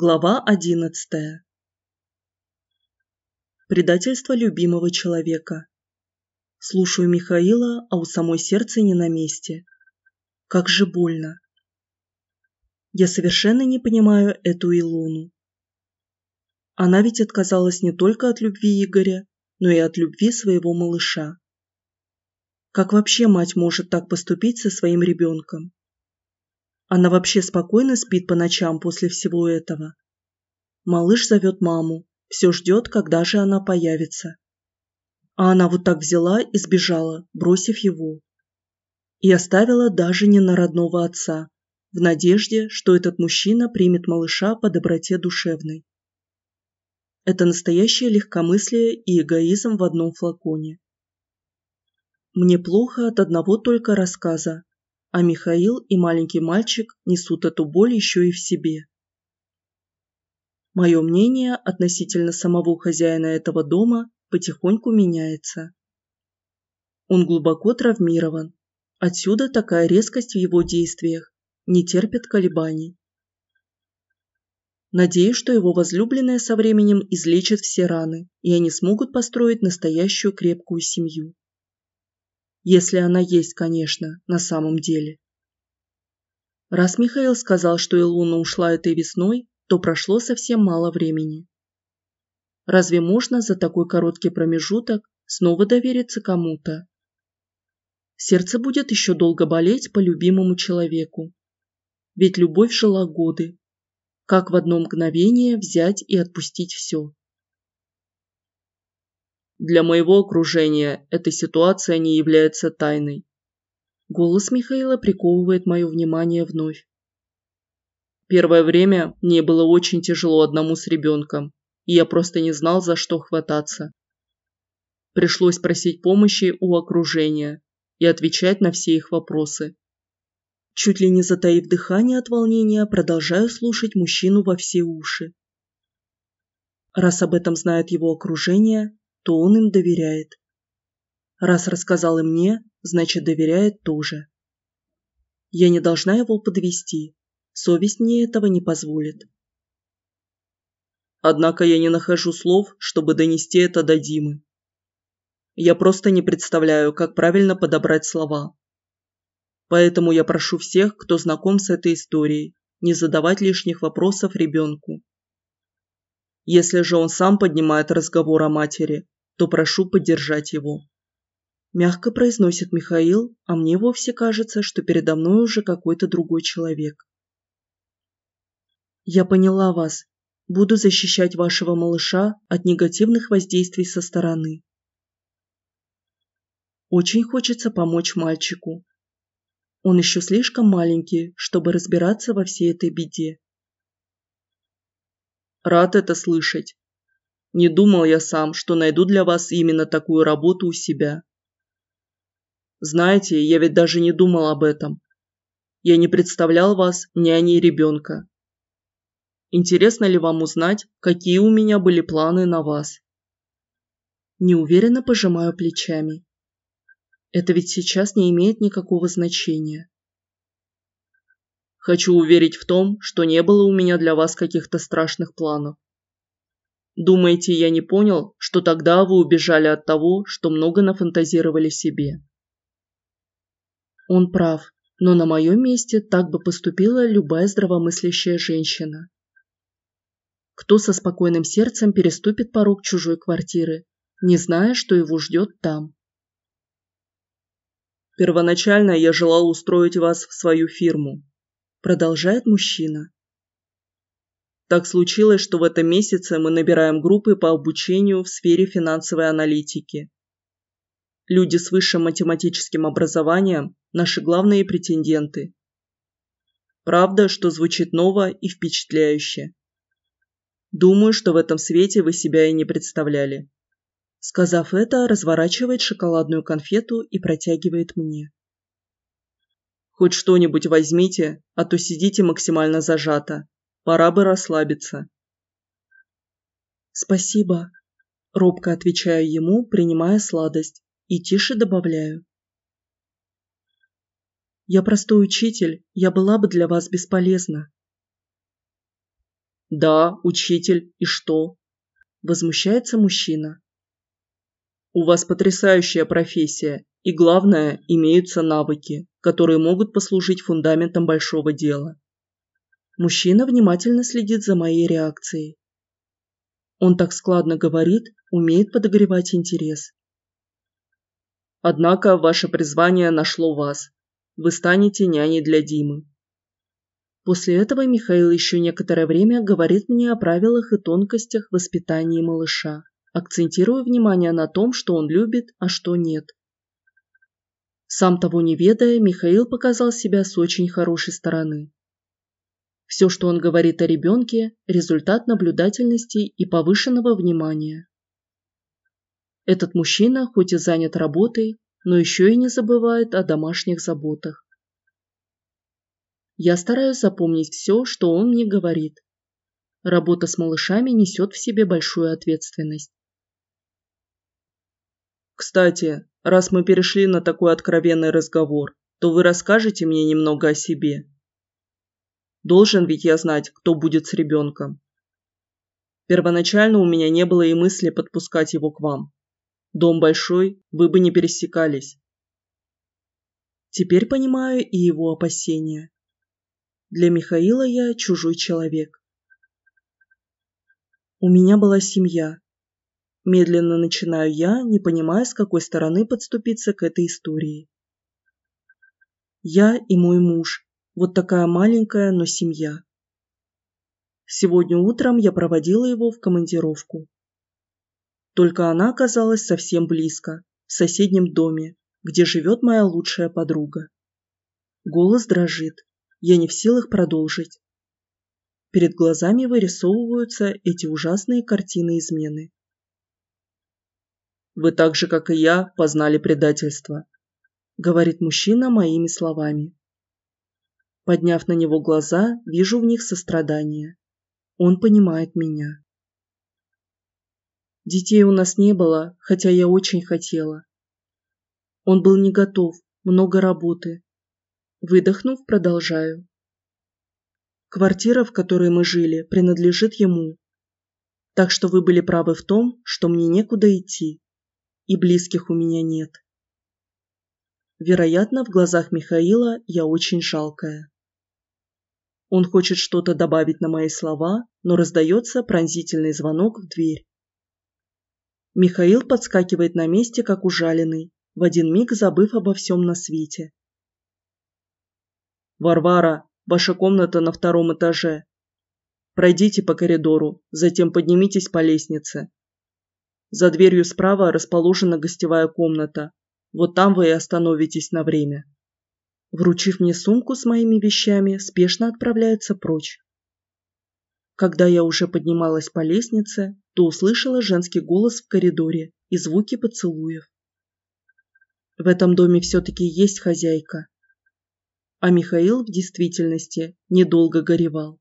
Глава одиннадцатая. Предательство любимого человека. Слушаю Михаила, а у самой сердце не на месте. Как же больно. Я совершенно не понимаю эту Илону. Она ведь отказалась не только от любви Игоря, но и от любви своего малыша. Как вообще мать может так поступить со своим ребенком? Она вообще спокойно спит по ночам после всего этого. Малыш зовет маму, все ждет, когда же она появится. А она вот так взяла и сбежала, бросив его. И оставила даже не на родного отца, в надежде, что этот мужчина примет малыша по доброте душевной. Это настоящее легкомыслие и эгоизм в одном флаконе. Мне плохо от одного только рассказа, а Михаил и маленький мальчик несут эту боль еще и в себе. Мое мнение относительно самого хозяина этого дома потихоньку меняется. Он глубоко травмирован. Отсюда такая резкость в его действиях, не терпит колебаний. Надеюсь, что его возлюбленная со временем излечит все раны, и они смогут построить настоящую крепкую семью. Если она есть, конечно, на самом деле. Раз Михаил сказал, что Илуна ушла этой весной, то прошло совсем мало времени. Разве можно за такой короткий промежуток снова довериться кому-то? Сердце будет еще долго болеть по любимому человеку. Ведь любовь жила годы. Как в одно мгновение взять и отпустить все? Для моего окружения эта ситуация не является тайной. Голос Михаила приковывает мое внимание вновь. Первое время мне было очень тяжело одному с ребенком, и я просто не знал, за что хвататься. Пришлось просить помощи у окружения и отвечать на все их вопросы. Чуть ли не затаив дыхание от волнения, продолжаю слушать мужчину во все уши. Раз об этом знает его окружение, то он им доверяет. Раз рассказал и мне, значит доверяет тоже. Я не должна его подвести. Совесть мне этого не позволит. Однако я не нахожу слов, чтобы донести это до Димы. Я просто не представляю, как правильно подобрать слова. Поэтому я прошу всех, кто знаком с этой историей, не задавать лишних вопросов ребенку. Если же он сам поднимает разговор о матери, то прошу поддержать его. Мягко произносит Михаил, а мне вовсе кажется, что передо мной уже какой-то другой человек. Я поняла вас. Буду защищать вашего малыша от негативных воздействий со стороны. Очень хочется помочь мальчику. Он еще слишком маленький, чтобы разбираться во всей этой беде. Рад это слышать. Не думал я сам, что найду для вас именно такую работу у себя. Знаете, я ведь даже не думал об этом. Я не представлял вас няней ребенка. Интересно ли вам узнать, какие у меня были планы на вас? Неуверенно пожимаю плечами. Это ведь сейчас не имеет никакого значения. Хочу уверить в том, что не было у меня для вас каких-то страшных планов. Думаете, я не понял, что тогда вы убежали от того, что много нафантазировали себе? Он прав, но на моем месте так бы поступила любая здравомыслящая женщина. Кто со спокойным сердцем переступит порог чужой квартиры, не зная, что его ждет там? Первоначально я желал устроить вас в свою фирму, продолжает мужчина. Так случилось, что в этом месяце мы набираем группы по обучению в сфере финансовой аналитики. Люди с высшим математическим образованием – наши главные претенденты. Правда, что звучит ново и впечатляюще. Думаю, что в этом свете вы себя и не представляли. Сказав это, разворачивает шоколадную конфету и протягивает мне. Хоть что-нибудь возьмите, а то сидите максимально зажато. Пора бы расслабиться. Спасибо. Робко отвечаю ему, принимая сладость, и тише добавляю. Я простой учитель, я была бы для вас бесполезна. Да, учитель, и что? Возмущается мужчина. У вас потрясающая профессия, и главное, имеются навыки, которые могут послужить фундаментом большого дела. Мужчина внимательно следит за моей реакцией. Он так складно говорит, умеет подогревать интерес. Однако ваше призвание нашло вас. Вы станете няней для Димы. После этого Михаил еще некоторое время говорит мне о правилах и тонкостях воспитания малыша, акцентируя внимание на том, что он любит, а что нет. Сам того не ведая, Михаил показал себя с очень хорошей стороны. Все, что он говорит о ребенке – результат наблюдательности и повышенного внимания. Этот мужчина хоть и занят работой, но еще и не забывает о домашних заботах. Я стараюсь запомнить все, что он мне говорит. Работа с малышами несет в себе большую ответственность. Кстати, раз мы перешли на такой откровенный разговор, то вы расскажете мне немного о себе. Должен ведь я знать, кто будет с ребенком. Первоначально у меня не было и мысли подпускать его к вам. Дом большой, вы бы не пересекались. Теперь понимаю и его опасения. Для Михаила я чужой человек. У меня была семья. Медленно начинаю я, не понимая, с какой стороны подступиться к этой истории. Я и мой муж, вот такая маленькая, но семья. Сегодня утром я проводила его в командировку. Только она оказалась совсем близко, в соседнем доме, где живет моя лучшая подруга. Голос дрожит, я не в силах продолжить. Перед глазами вырисовываются эти ужасные картины измены. «Вы так же, как и я, познали предательство», — говорит мужчина моими словами. Подняв на него глаза, вижу в них сострадание. Он понимает меня. Детей у нас не было, хотя я очень хотела. Он был не готов, много работы. Выдохнув, продолжаю. Квартира, в которой мы жили, принадлежит ему. Так что вы были правы в том, что мне некуда идти. И близких у меня нет. Вероятно, в глазах Михаила я очень жалкая. Он хочет что-то добавить на мои слова, но раздается пронзительный звонок в дверь. Михаил подскакивает на месте, как ужаленный, в один миг забыв обо всем на свете. «Варвара, ваша комната на втором этаже. Пройдите по коридору, затем поднимитесь по лестнице. За дверью справа расположена гостевая комната. Вот там вы и остановитесь на время». Вручив мне сумку с моими вещами, спешно отправляется прочь. Когда я уже поднималась по лестнице, то услышала женский голос в коридоре и звуки поцелуев. В этом доме все-таки есть хозяйка. А Михаил в действительности недолго горевал.